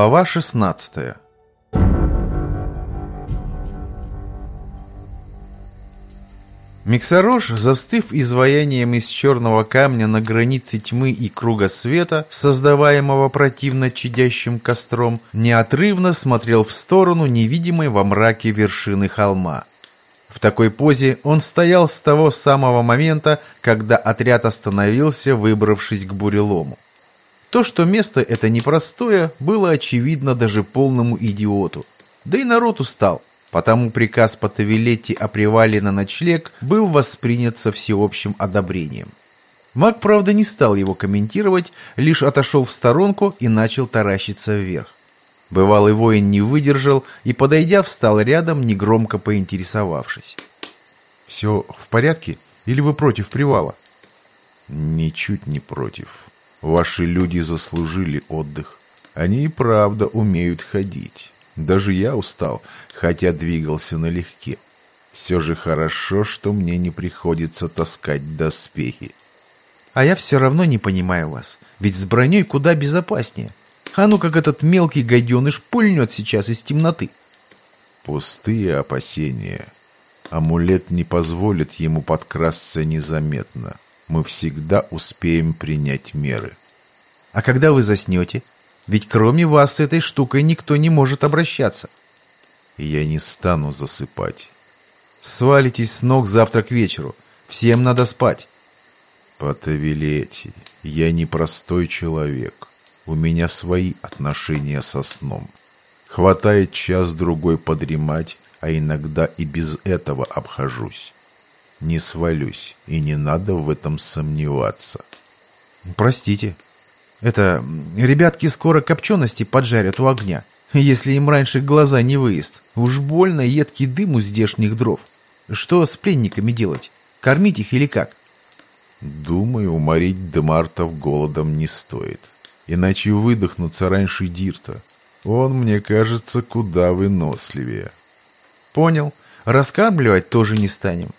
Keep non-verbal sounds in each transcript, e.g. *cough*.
Глава 16 Миксарож, застыв изваянием из черного камня на границе тьмы и круга света, создаваемого противно чадящим костром, неотрывно смотрел в сторону невидимой во мраке вершины холма. В такой позе он стоял с того самого момента, когда отряд остановился, выбравшись к бурелому. То, что место это непростое, было очевидно даже полному идиоту. Да и народ устал, потому приказ по Тавилетти о привале на ночлег был воспринят со всеобщим одобрением. Маг, правда, не стал его комментировать, лишь отошел в сторонку и начал таращиться вверх. Бывалый воин не выдержал и, подойдя, встал рядом, негромко поинтересовавшись. «Все в порядке? Или вы против привала?» «Ничуть не против. Ваши люди заслужили отдых. Они и правда умеют ходить. Даже я устал, хотя двигался налегке. Все же хорошо, что мне не приходится таскать доспехи. А я все равно не понимаю вас, ведь с броней куда безопаснее. А ну как этот мелкий гаденыш пульнет сейчас из темноты. Пустые опасения. Амулет не позволит ему подкрасться незаметно мы всегда успеем принять меры. А когда вы заснете? Ведь кроме вас с этой штукой никто не может обращаться. Я не стану засыпать. Свалитесь с ног завтра к вечеру. Всем надо спать. Потавилете, я не простой человек. У меня свои отношения со сном. Хватает час-другой подремать, а иногда и без этого обхожусь не свалюсь, и не надо в этом сомневаться. Простите. Это ребятки скоро копчености поджарят у огня, если им раньше глаза не выезд. Уж больно едкий дым у здешних дров. Что с пленниками делать? Кормить их или как? Думаю, уморить Демартов голодом не стоит. Иначе выдохнуться раньше Дирта. Он, мне кажется, куда выносливее. Понял. Раскармливать тоже не станем.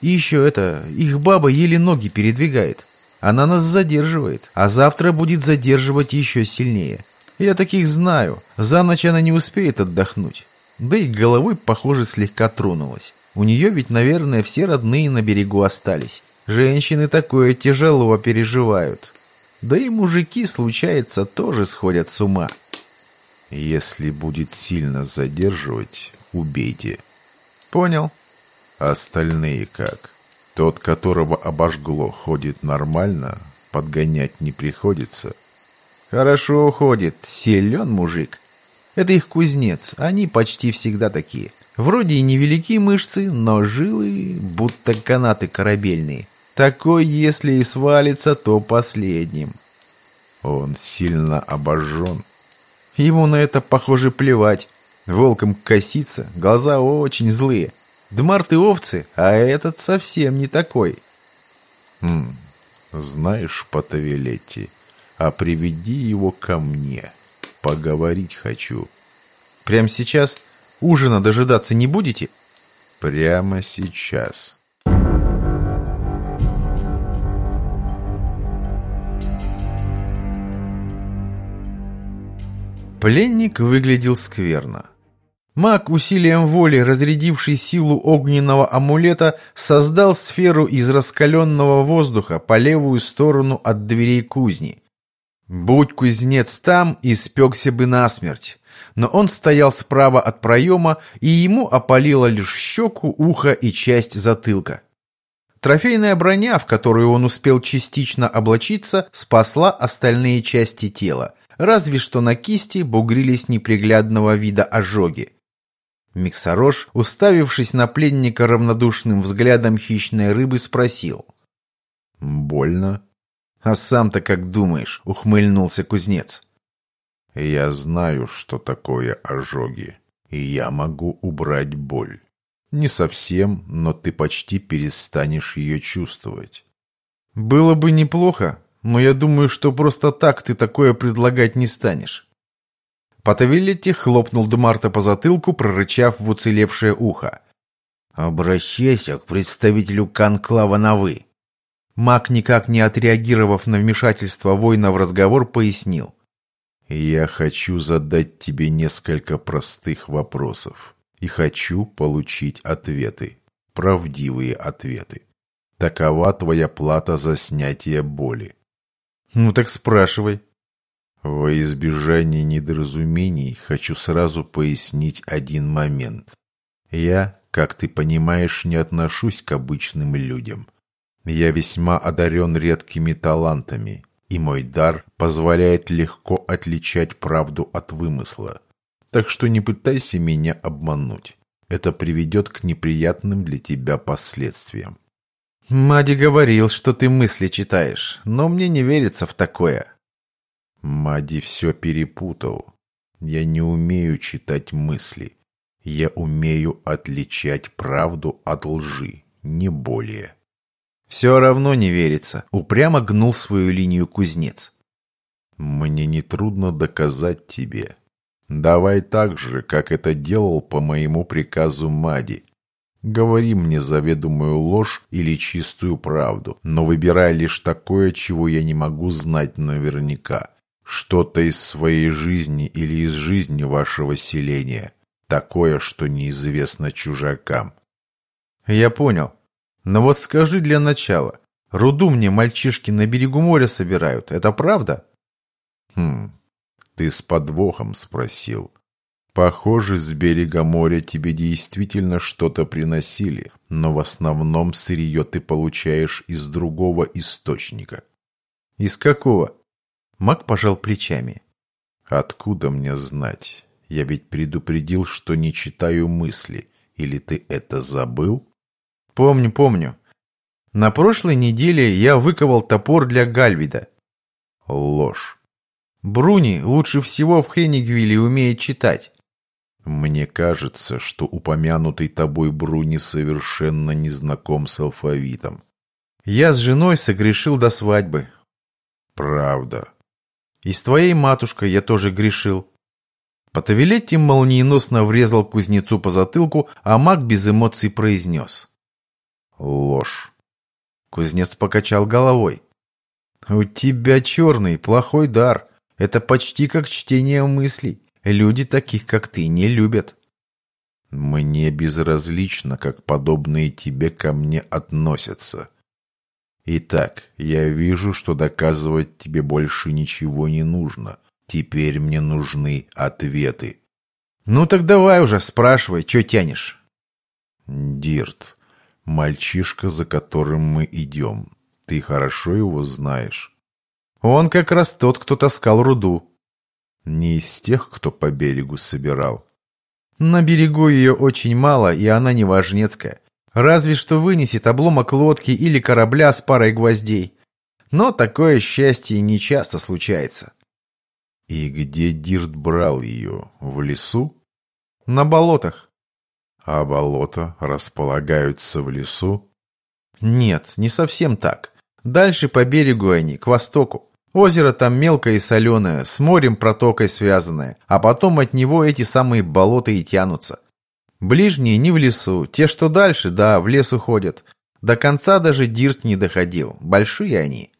И еще это, их баба еле ноги передвигает. Она нас задерживает, а завтра будет задерживать еще сильнее. Я таких знаю. За ночь она не успеет отдохнуть. Да и головой, похоже, слегка тронулась. У нее ведь, наверное, все родные на берегу остались. Женщины такое тяжело переживают. Да и мужики, случается, тоже сходят с ума. Если будет сильно задерживать, убейте. Понял. Остальные как? Тот, которого обожгло, ходит нормально, подгонять не приходится. Хорошо уходит, силен мужик. Это их кузнец, они почти всегда такие. Вроде и невелики мышцы, но жилы будто канаты корабельные. Такой, если и свалится, то последним. Он сильно обожжен. Ему на это, похоже, плевать. Волком косится, глаза очень злые. Дмарт и овцы, а этот совсем не такой. Хм, знаешь, Патавилетти, а приведи его ко мне. Поговорить хочу. Прямо сейчас? Ужина дожидаться не будете? Прямо сейчас. Пленник выглядел скверно. Маг, усилием воли, разрядивший силу огненного амулета, создал сферу из раскаленного воздуха по левую сторону от дверей кузни. Будь кузнец там, испекся бы насмерть. Но он стоял справа от проема, и ему опалило лишь щеку, ухо и часть затылка. Трофейная броня, в которую он успел частично облачиться, спасла остальные части тела, разве что на кисти бугрились неприглядного вида ожоги. Миксарож, уставившись на пленника равнодушным взглядом хищной рыбы, спросил. «Больно?» «А сам-то как думаешь?» — ухмыльнулся кузнец. «Я знаю, что такое ожоги, и я могу убрать боль. Не совсем, но ты почти перестанешь ее чувствовать». «Было бы неплохо, но я думаю, что просто так ты такое предлагать не станешь. Потавилетти хлопнул Демарта по затылку, прорычав в уцелевшее ухо. «Обращайся к представителю конклава на «вы». Маг, никак не отреагировав на вмешательство воина в разговор, пояснил. Я хочу задать тебе несколько простых вопросов. И хочу получить ответы. Правдивые ответы. Такова твоя плата за снятие боли. Ну так спрашивай. Во избежание недоразумений хочу сразу пояснить один момент. Я, как ты понимаешь, не отношусь к обычным людям. Я весьма одарен редкими талантами, и мой дар позволяет легко отличать правду от вымысла. Так что не пытайся меня обмануть. Это приведет к неприятным для тебя последствиям. Мади говорил, что ты мысли читаешь, но мне не верится в такое. Мади все перепутал. Я не умею читать мысли. Я умею отличать правду от лжи, не более. Все равно не верится. Упрямо гнул свою линию кузнец. Мне нетрудно доказать тебе. Давай так же, как это делал по моему приказу Мади. Говори мне заведомую ложь или чистую правду, но выбирай лишь такое, чего я не могу знать наверняка. Что-то из своей жизни или из жизни вашего селения. Такое, что неизвестно чужакам. Я понял. Но вот скажи для начала. Руду мне мальчишки на берегу моря собирают. Это правда? Хм, ты с подвохом спросил. Похоже, с берега моря тебе действительно что-то приносили, но в основном сырье ты получаешь из другого источника. Из какого? Мак пожал плечами. Откуда мне знать? Я ведь предупредил, что не читаю мысли. Или ты это забыл? Помню, помню. На прошлой неделе я выковал топор для Гальвида. Ложь. Бруни лучше всего в Хеннигвилле умеет читать. Мне кажется, что упомянутый тобой Бруни совершенно не знаком с алфавитом. Я с женой согрешил до свадьбы. Правда. И с твоей матушкой я тоже грешил. Потавилетти молниеносно врезал кузнецу по затылку, а маг без эмоций произнес. Ложь. Кузнец покачал головой. У тебя черный, плохой дар. Это почти как чтение мыслей. Люди таких, как ты, не любят. Мне безразлично, как подобные тебе ко мне относятся. Итак, я вижу, что доказывать тебе больше ничего не нужно. Теперь мне нужны ответы. Ну так давай уже, спрашивай, что тянешь? Дирт, мальчишка, за которым мы идем. Ты хорошо его знаешь? Он как раз тот, кто таскал руду. Не из тех, кто по берегу собирал. На берегу ее очень мало, и она не важнецкая. Разве что вынесет обломок лодки или корабля с парой гвоздей. Но такое счастье не часто случается. И где Дирт брал ее? В лесу? На болотах. А болота располагаются в лесу? Нет, не совсем так. Дальше по берегу они, к востоку. Озеро там мелкое и соленое, с морем протокой связанное, а потом от него эти самые болота и тянутся. Ближние не в лесу, те, что дальше, да, в лес уходят. До конца даже Дирт не доходил, большие они.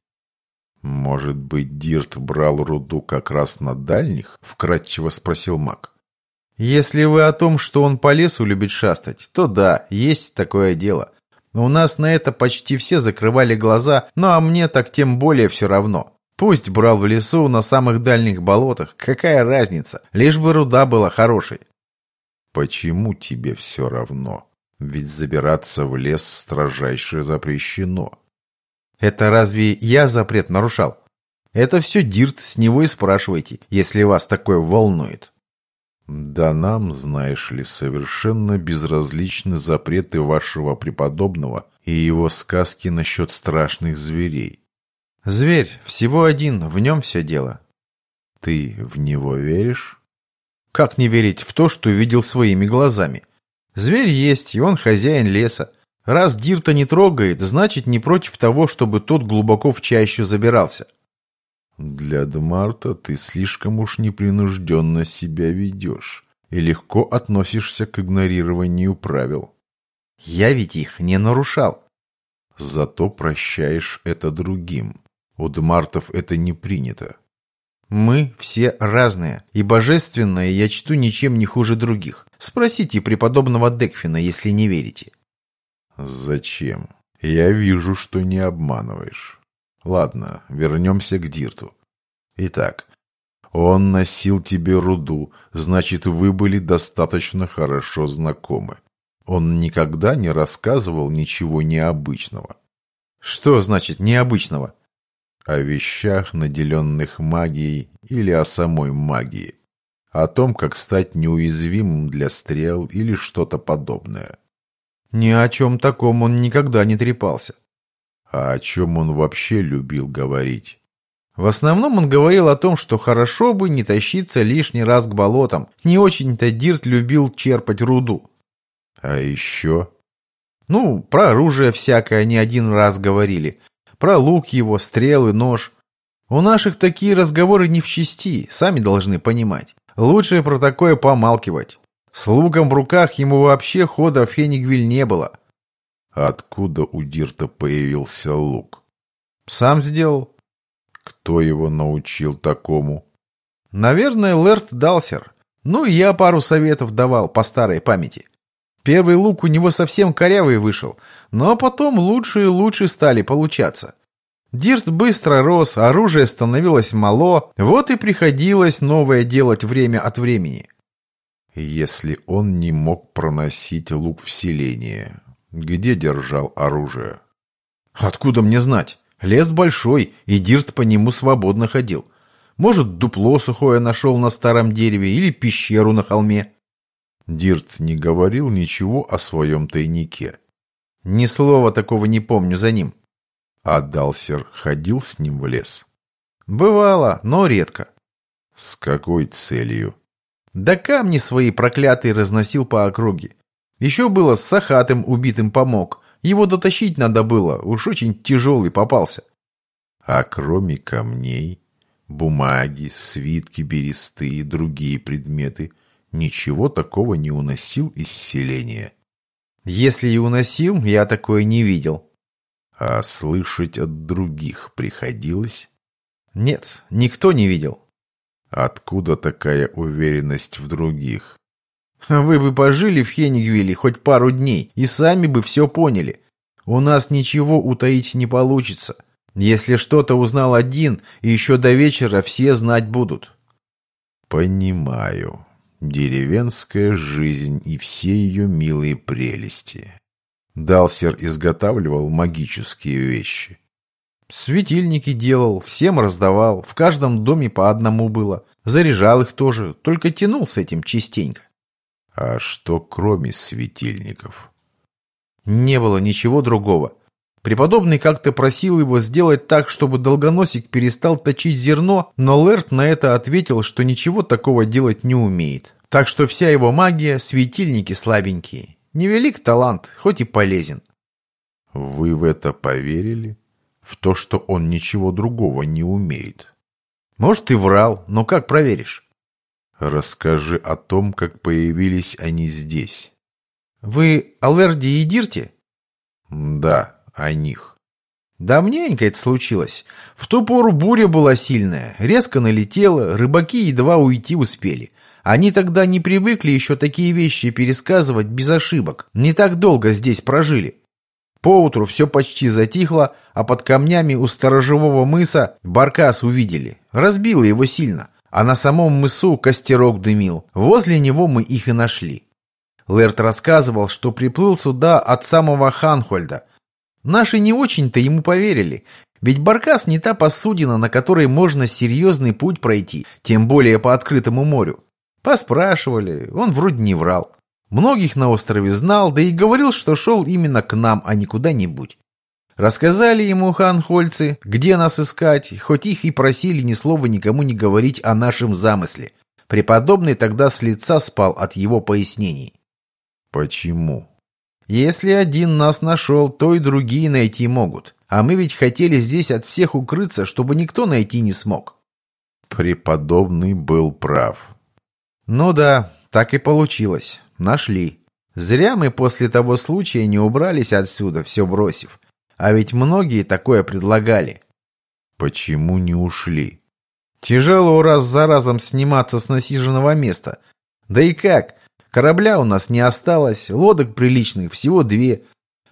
«Может быть, Дирт брал руду как раз на дальних?» — вкратчиво спросил маг. «Если вы о том, что он по лесу любит шастать, то да, есть такое дело. У нас на это почти все закрывали глаза, ну а мне так тем более все равно. Пусть брал в лесу на самых дальних болотах, какая разница, лишь бы руда была хорошей. Почему тебе все равно? Ведь забираться в лес строжайше запрещено. Это разве я запрет нарушал? Это все Дирт, с него и спрашивайте, если вас такое волнует. Да нам, знаешь ли, совершенно безразличны запреты вашего преподобного и его сказки насчет страшных зверей. Зверь, всего один, в нем все дело. Ты в него веришь? Как не верить в то, что видел своими глазами? Зверь есть, и он хозяин леса. Раз Дирта не трогает, значит не против того, чтобы тот глубоко в чащу забирался. Для Дмарта ты слишком уж непринужденно себя ведешь и легко относишься к игнорированию правил. Я ведь их не нарушал. Зато прощаешь это другим. У Дмартов это не принято. Мы все разные, и божественное я чту ничем не хуже других. Спросите преподобного Декфина, если не верите. Зачем? Я вижу, что не обманываешь. Ладно, вернемся к Дирту. Итак, он носил тебе руду, значит, вы были достаточно хорошо знакомы. Он никогда не рассказывал ничего необычного. Что значит необычного? О вещах, наделенных магией, или о самой магии. О том, как стать неуязвимым для стрел или что-то подобное. Ни о чем таком он никогда не трепался. А о чем он вообще любил говорить? В основном он говорил о том, что хорошо бы не тащиться лишний раз к болотам. Не очень-то Дирт любил черпать руду. А еще? Ну, про оружие всякое не один раз говорили. Про лук его, стрелы, нож. У наших такие разговоры не в чести, сами должны понимать. Лучше про такое помалкивать. С луком в руках ему вообще хода в Фенигвиль не было. Откуда у Дирта появился лук? Сам сделал. Кто его научил такому? Наверное, Лерт Далсер. Ну и я пару советов давал по старой памяти. Первый лук у него совсем корявый вышел, но потом лучше и лучше стали получаться. Дирт быстро рос, оружие становилось мало, вот и приходилось новое делать время от времени. Если он не мог проносить лук в селение, где держал оружие? Откуда мне знать? Лес большой, и Дирт по нему свободно ходил. Может, дупло сухое нашел на старом дереве или пещеру на холме. Дирт не говорил ничего о своем тайнике. Ни слова такого не помню за ним. А Далсер ходил с ним в лес? Бывало, но редко. С какой целью? Да камни свои проклятые разносил по округе. Еще было с Сахатым убитым помог. Его дотащить надо было, уж очень тяжелый попался. А кроме камней, бумаги, свитки бересты и другие предметы, ничего такого не уносил из селения. Если и уносил, я такое не видел. А слышать от других приходилось? Нет, никто не видел. Откуда такая уверенность в других? Вы бы пожили в Хенигвилле хоть пару дней и сами бы все поняли. У нас ничего утаить не получится. Если что-то узнал один, еще до вечера все знать будут. Понимаю. Деревенская жизнь и все ее милые прелести. Далсер изготавливал магические вещи. Светильники делал, всем раздавал, в каждом доме по одному было. Заряжал их тоже, только тянул с этим частенько. А что кроме светильников? Не было ничего другого. Преподобный как-то просил его сделать так, чтобы долгоносик перестал точить зерно, но Лерт на это ответил, что ничего такого делать не умеет. Так что вся его магия – светильники слабенькие. Невелик талант, хоть и полезен. Вы в это поверили? В то, что он ничего другого не умеет? Может, и врал, но как проверишь? Расскажи о том, как появились они здесь. Вы о Лерде и Дирте? Да, о них. Давненько это случилось. В ту пору буря была сильная, резко налетела, рыбаки едва уйти успели. Они тогда не привыкли еще такие вещи пересказывать без ошибок. Не так долго здесь прожили. Поутру все почти затихло, а под камнями у сторожевого мыса баркас увидели. Разбило его сильно, а на самом мысу костерок дымил. Возле него мы их и нашли. Лерт рассказывал, что приплыл сюда от самого Ханхольда. Наши не очень-то ему поверили, ведь Баркас не та посудина, на которой можно серьезный путь пройти, тем более по открытому морю. Поспрашивали, он вроде не врал. Многих на острове знал, да и говорил, что шел именно к нам, а не куда-нибудь. Рассказали ему ханхольцы, где нас искать, хоть их и просили ни слова никому не говорить о нашем замысле. Преподобный тогда с лица спал от его пояснений. Почему? Если один нас нашел, то и другие найти могут. А мы ведь хотели здесь от всех укрыться, чтобы никто найти не смог. Преподобный был прав. Ну да, так и получилось. Нашли. Зря мы после того случая не убрались отсюда, все бросив. А ведь многие такое предлагали. Почему не ушли? Тяжело раз за разом сниматься с насиженного места. Да и как? Корабля у нас не осталось, лодок приличных всего две.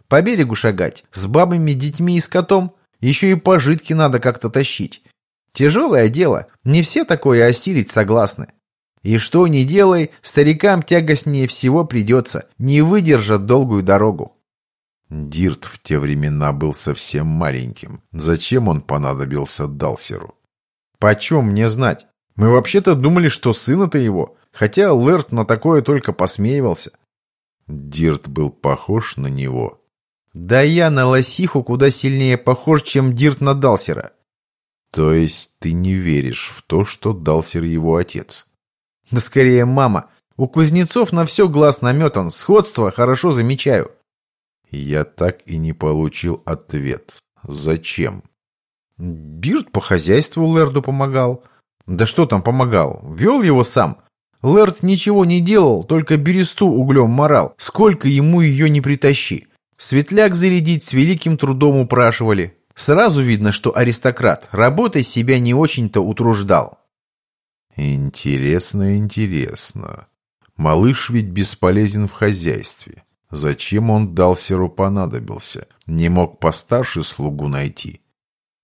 По берегу шагать, с бабами, детьми и с котом. Еще и пожитки надо как-то тащить. Тяжелое дело, не все такое осилить согласны. И что ни делай, старикам тягостнее всего придется, не выдержат долгую дорогу. Дирт в те времена был совсем маленьким. Зачем он понадобился Далсеру? Почем мне знать? Мы вообще-то думали, что сын это его, хотя Лэрт на такое только посмеивался. Дирт был похож на него. Да я на лосиху куда сильнее похож, чем Дирт на Далсера. То есть ты не веришь в то, что Далсер его отец? Да скорее мама. У кузнецов на все глаз наметан, сходство хорошо замечаю. Я так и не получил ответ. Зачем? Бирд по хозяйству Лерду помогал. Да что там помогал? Вел его сам. Лерд ничего не делал, только бересту углем морал. Сколько ему ее не притащи. Светляк зарядить с великим трудом упрашивали. Сразу видно, что аристократ, работой себя не очень-то утруждал. Интересно, интересно. Малыш ведь бесполезен в хозяйстве. Зачем он Далсеру понадобился? Не мог постарше слугу найти.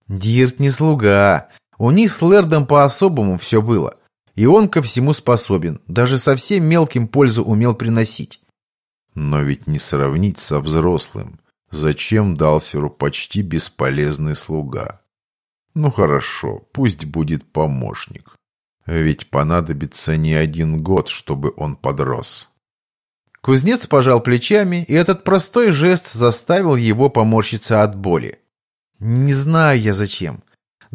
Дирт не слуга. У них с Лердом по-особому все было. И он ко всему способен. Даже совсем мелким пользу умел приносить. Но ведь не сравнить со взрослым. Зачем Далсеру почти бесполезный слуга? Ну хорошо, пусть будет помощник. Ведь понадобится не один год, чтобы он подрос. Кузнец пожал плечами, и этот простой жест заставил его поморщиться от боли. Не знаю я зачем.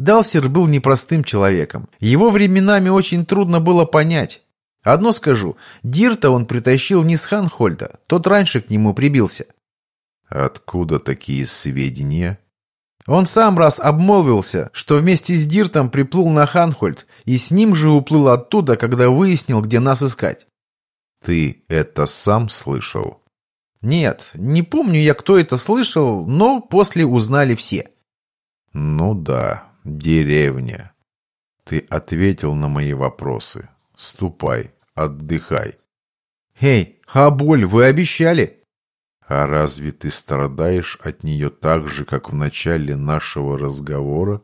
Далсер был непростым человеком. Его временами очень трудно было понять. Одно скажу, Дирта он притащил не с Ханхольда, тот раньше к нему прибился. Откуда такие сведения? Он сам раз обмолвился, что вместе с Диртом приплыл на Ханхольд и с ним же уплыл оттуда, когда выяснил, где нас искать. Ты это сам слышал? Нет, не помню я, кто это слышал, но после узнали все. Ну да, деревня. Ты ответил на мои вопросы. Ступай, отдыхай. Эй, а боль вы обещали? А разве ты страдаешь от нее так же, как в начале нашего разговора?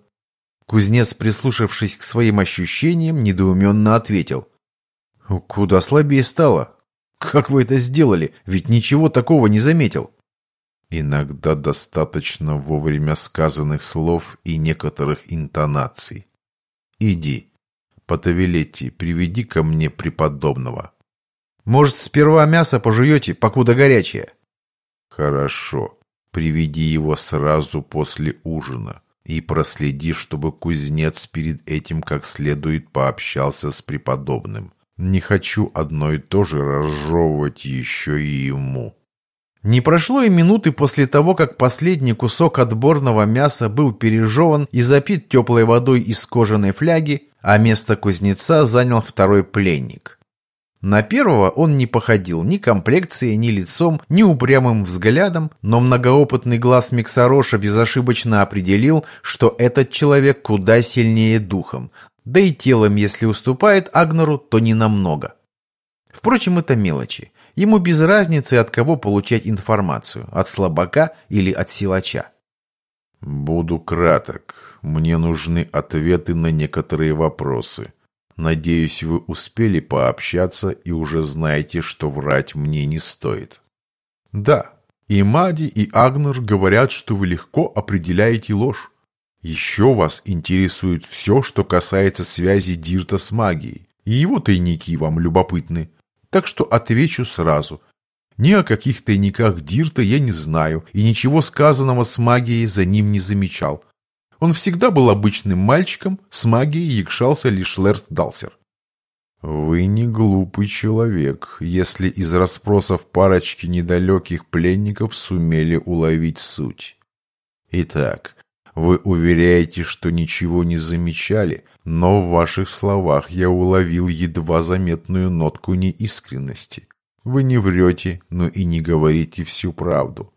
Кузнец, прислушавшись к своим ощущениям, недоуменно ответил. Куда слабее стало? Как вы это сделали? Ведь ничего такого не заметил. Иногда достаточно вовремя сказанных слов и некоторых интонаций. Иди, Потавилетти, приведи ко мне преподобного. Может, сперва мясо пожуете, покуда горячее? Хорошо. Приведи его сразу после ужина. И проследи, чтобы кузнец перед этим как следует пообщался с преподобным. Не хочу одно и то же разжевывать еще и ему. Не прошло и минуты после того, как последний кусок отборного мяса был пережеван и запит теплой водой из кожаной фляги, а место кузнеца занял второй пленник. На первого он не походил ни комплекцией, ни лицом, ни упрямым взглядом, но многоопытный глаз Миксароша безошибочно определил, что этот человек куда сильнее духом, да и телом, если уступает Агнору, то не намного. Впрочем, это мелочи. Ему без разницы, от кого получать информацию, от слабака или от силача. «Буду краток. Мне нужны ответы на некоторые вопросы», Надеюсь, вы успели пообщаться и уже знаете, что врать мне не стоит. Да, и Мади, и Агнер говорят, что вы легко определяете ложь. Еще вас интересует все, что касается связи Дирта с магией, и его тайники вам любопытны. Так что отвечу сразу. Ни о каких тайниках Дирта я не знаю, и ничего сказанного с магией за ним не замечал. Он всегда был обычным мальчиком, с магией якшался лишь Лерт Далсер. «Вы не глупый человек, если из расспросов парочки недалеких пленников сумели уловить суть. Итак, вы уверяете, что ничего не замечали, но в ваших словах я уловил едва заметную нотку неискренности. Вы не врете, но и не говорите всю правду.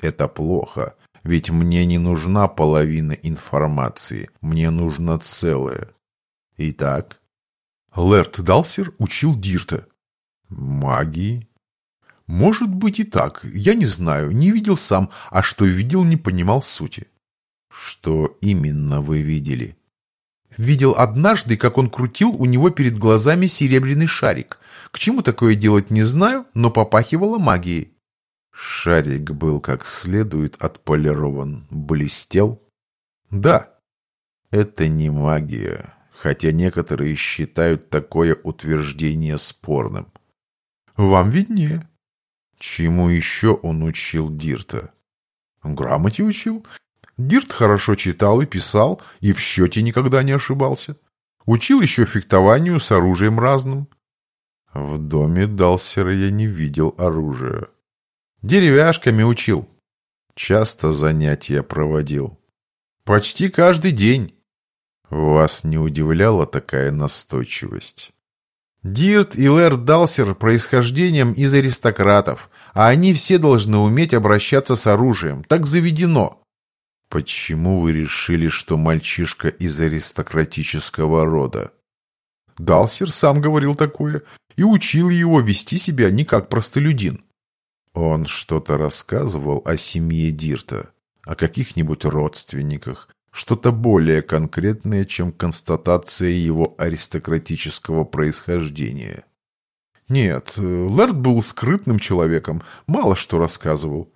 Это плохо, ведь мне не нужна половина информации, мне нужно целое. Итак, Лэрт Далсер учил Дирта. магии? Может быть и так, я не знаю, не видел сам, а что видел, не понимал сути. Что именно вы видели? Видел однажды, как он крутил у него перед глазами серебряный шарик. К чему такое делать не знаю, но попахивало магией. Шарик был как следует отполирован, блестел? Да. Это не магия, хотя некоторые считают такое утверждение спорным. Вам виднее. Чему еще он учил Дирта? Грамоте учил. Дирт хорошо читал и писал, и в счете никогда не ошибался. Учил еще фехтованию с оружием разным. В доме Далсера я не видел оружия. Деревяшками учил. Часто занятия проводил. Почти каждый день. Вас не удивляла такая настойчивость? Дирт и Лэр Далсер происхождением из аристократов, а они все должны уметь обращаться с оружием. Так заведено. Почему вы решили, что мальчишка из аристократического рода? Далсер сам говорил такое и учил его вести себя не как простолюдин. Он что-то рассказывал о семье Дирта, о каких-нибудь родственниках, что-то более конкретное, чем констатация его аристократического происхождения. Нет, Лэрд был скрытным человеком, мало что рассказывал.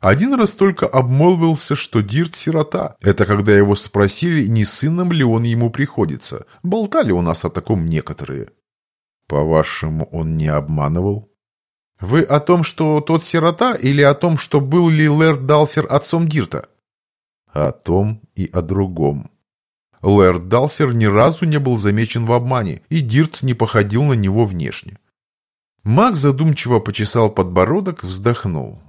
Один раз только обмолвился, что Дирт сирота. Это когда его спросили, не сыном ли он ему приходится. Болтали у нас о таком некоторые. По-вашему, он не обманывал? Вы о том, что тот сирота, или о том, что был ли Лэрд Далсер отцом Дирта? О том и о другом. Лэрд Далсер ни разу не был замечен в обмане, и Дирт не походил на него внешне. Маг задумчиво почесал подбородок, вздохнул.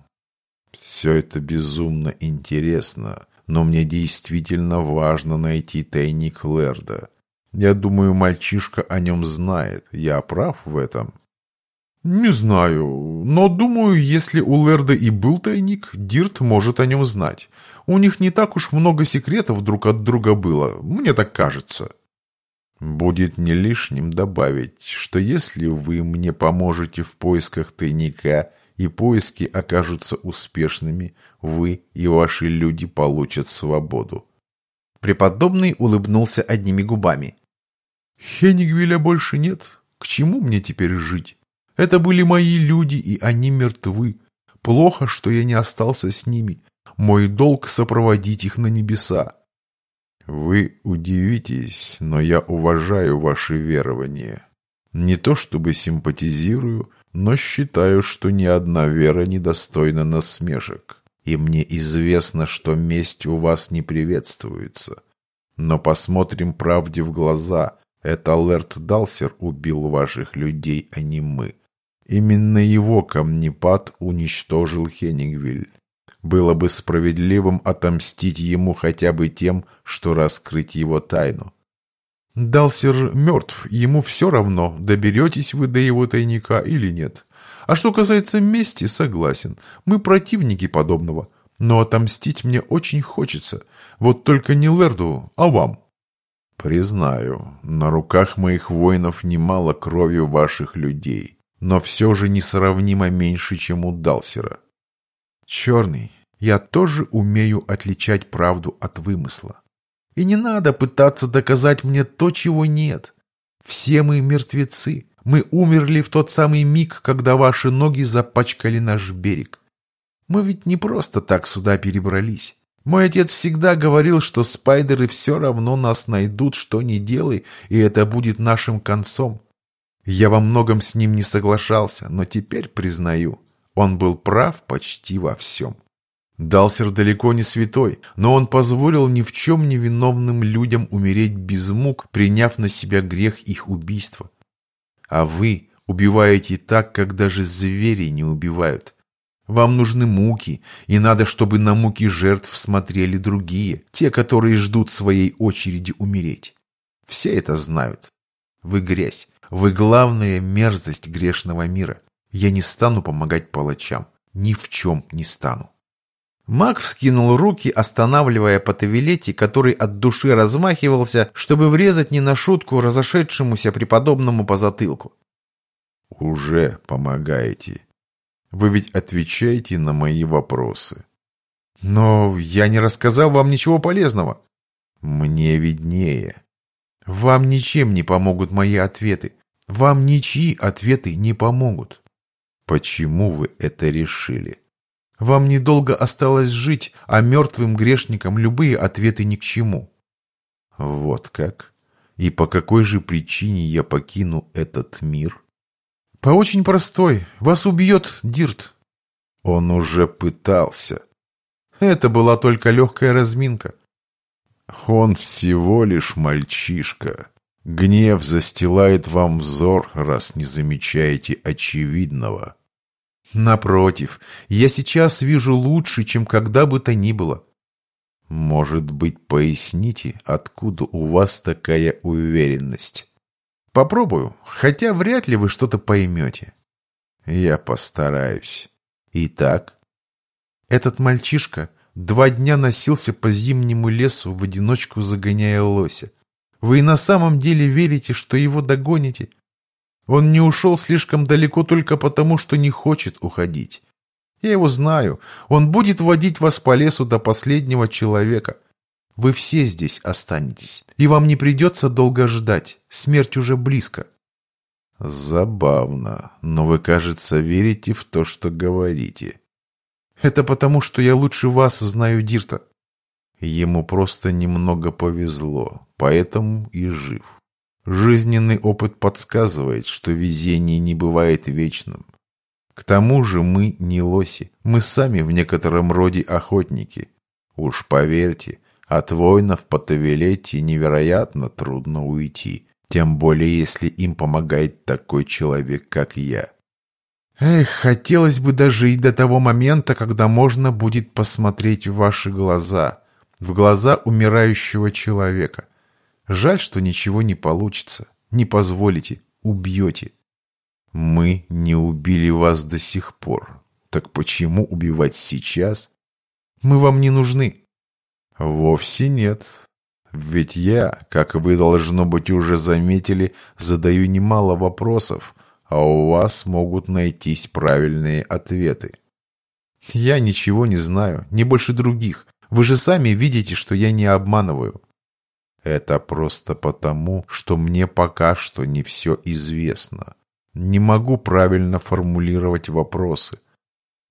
Все это безумно интересно, но мне действительно важно найти тайник Лерда. Я думаю, мальчишка о нем знает. Я прав в этом? Не знаю, но думаю, если у Лерда и был тайник, Дирт может о нем знать. У них не так уж много секретов друг от друга было, мне так кажется. Будет не лишним добавить, что если вы мне поможете в поисках тайника, и поиски окажутся успешными, вы и ваши люди получат свободу. Преподобный улыбнулся одними губами. Хенигвеля больше нет. К чему мне теперь жить? Это были мои люди, и они мертвы. Плохо, что я не остался с ними. Мой долг сопроводить их на небеса. Вы удивитесь, но я уважаю ваши верования. Не то чтобы симпатизирую, но считаю, что ни одна вера не достойна насмешек. И мне известно, что месть у вас не приветствуется. Но посмотрим правде в глаза. Это Лерт Далсер убил ваших людей, а не мы. Именно его камнепад уничтожил Хеннигвиль. Было бы справедливым отомстить ему хотя бы тем, что раскрыть его тайну. Далсер мертв, ему все равно, доберетесь вы до его тайника или нет. А что касается мести, согласен, мы противники подобного. Но отомстить мне очень хочется. Вот только не Лерду, а вам. Признаю, на руках моих воинов немало крови ваших людей, но все же несравнимо меньше, чем у Далсера. Черный, я тоже умею отличать правду от вымысла. И не надо пытаться доказать мне то, чего нет. Все мы мертвецы. Мы умерли в тот самый миг, когда ваши ноги запачкали наш берег. Мы ведь не просто так сюда перебрались. Мой отец всегда говорил, что спайдеры все равно нас найдут, что ни делай, и это будет нашим концом. Я во многом с ним не соглашался, но теперь признаю, он был прав почти во всем. Далсер далеко не святой, но он позволил ни в чем невиновным людям умереть без мук, приняв на себя грех их убийства. А вы убиваете так, как даже звери не убивают. Вам нужны муки, и надо, чтобы на муки жертв смотрели другие, те, которые ждут своей очереди умереть. Все это знают. Вы грязь, вы главная мерзость грешного мира. Я не стану помогать палачам, ни в чем не стану. Маг вскинул руки, останавливая по Тавилете, который от души размахивался, чтобы врезать не на шутку разошедшемуся преподобному по затылку. «Уже помогаете. Вы ведь отвечаете на мои вопросы». «Но я не рассказал вам ничего полезного». «Мне виднее». «Вам ничем не помогут мои ответы. Вам ничьи ответы не помогут». «Почему вы это решили?» Вам недолго осталось жить, а мертвым грешникам любые ответы ни к чему. Вот как? И по какой же причине я покину этот мир? По очень простой. Вас убьет Дирт. Он уже пытался. Это была только легкая разминка. Он всего лишь мальчишка. Гнев застилает вам взор, раз не замечаете очевидного. Напротив, я сейчас вижу лучше, чем когда бы то ни было. Может быть, поясните, откуда у вас такая уверенность? Попробую, хотя вряд ли вы что-то поймете. Я постараюсь. Итак? Этот мальчишка два дня носился по зимнему лесу, в одиночку загоняя лося. Вы на самом деле верите, что его догоните? Он не ушел слишком далеко только потому, что не хочет уходить. Я его знаю. Он будет водить вас по лесу до последнего человека. Вы все здесь останетесь. И вам не придется долго ждать. Смерть уже близко. Забавно. Но вы, кажется, верите в то, что говорите. Это потому, что я лучше вас знаю Дирта. Ему просто немного повезло, поэтому и жив. Жизненный опыт подсказывает, что везение не бывает вечным. К тому же мы не лоси, мы сами в некотором роде охотники. Уж поверьте, от воинов по Тавилете невероятно трудно уйти, тем более если им помогает такой человек, как я. Эх, хотелось бы дожить до того момента, когда можно будет посмотреть в ваши глаза, в глаза умирающего человека. Жаль, что ничего не получится. Не позволите, убьете. Мы не убили вас до сих пор. Так почему убивать сейчас? Мы вам не нужны. Вовсе нет. Ведь я, как вы, должно быть, уже заметили, задаю немало вопросов, а у вас могут найтись правильные ответы. Я ничего не знаю, не больше других. Вы же сами видите, что я не обманываю. Это просто потому, что мне пока что не все известно. Не могу правильно формулировать вопросы.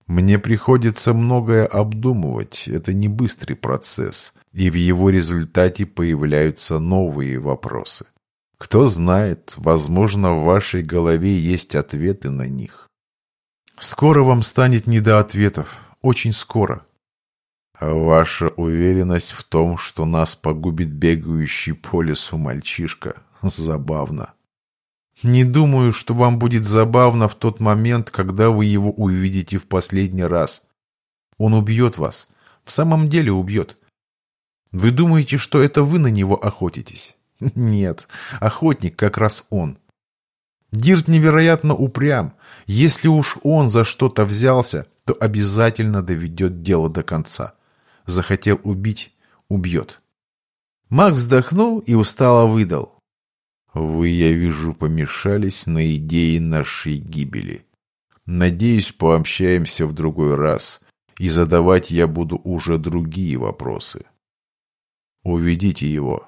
Мне приходится многое обдумывать, это не быстрый процесс, и в его результате появляются новые вопросы. Кто знает, возможно, в вашей голове есть ответы на них. Скоро вам станет не до ответов, очень скоро. Ваша уверенность в том, что нас погубит бегающий по лесу мальчишка, забавно. Не думаю, что вам будет забавно в тот момент, когда вы его увидите в последний раз. Он убьет вас. В самом деле убьет. Вы думаете, что это вы на него охотитесь? *laughs* Нет, охотник как раз он. Дирт невероятно упрям. Если уж он за что-то взялся, то обязательно доведет дело до конца захотел убить, убьет. Маг вздохнул и устало выдал. Вы, я вижу, помешались на идее нашей гибели. Надеюсь, пообщаемся в другой раз, и задавать я буду уже другие вопросы. Уведите его.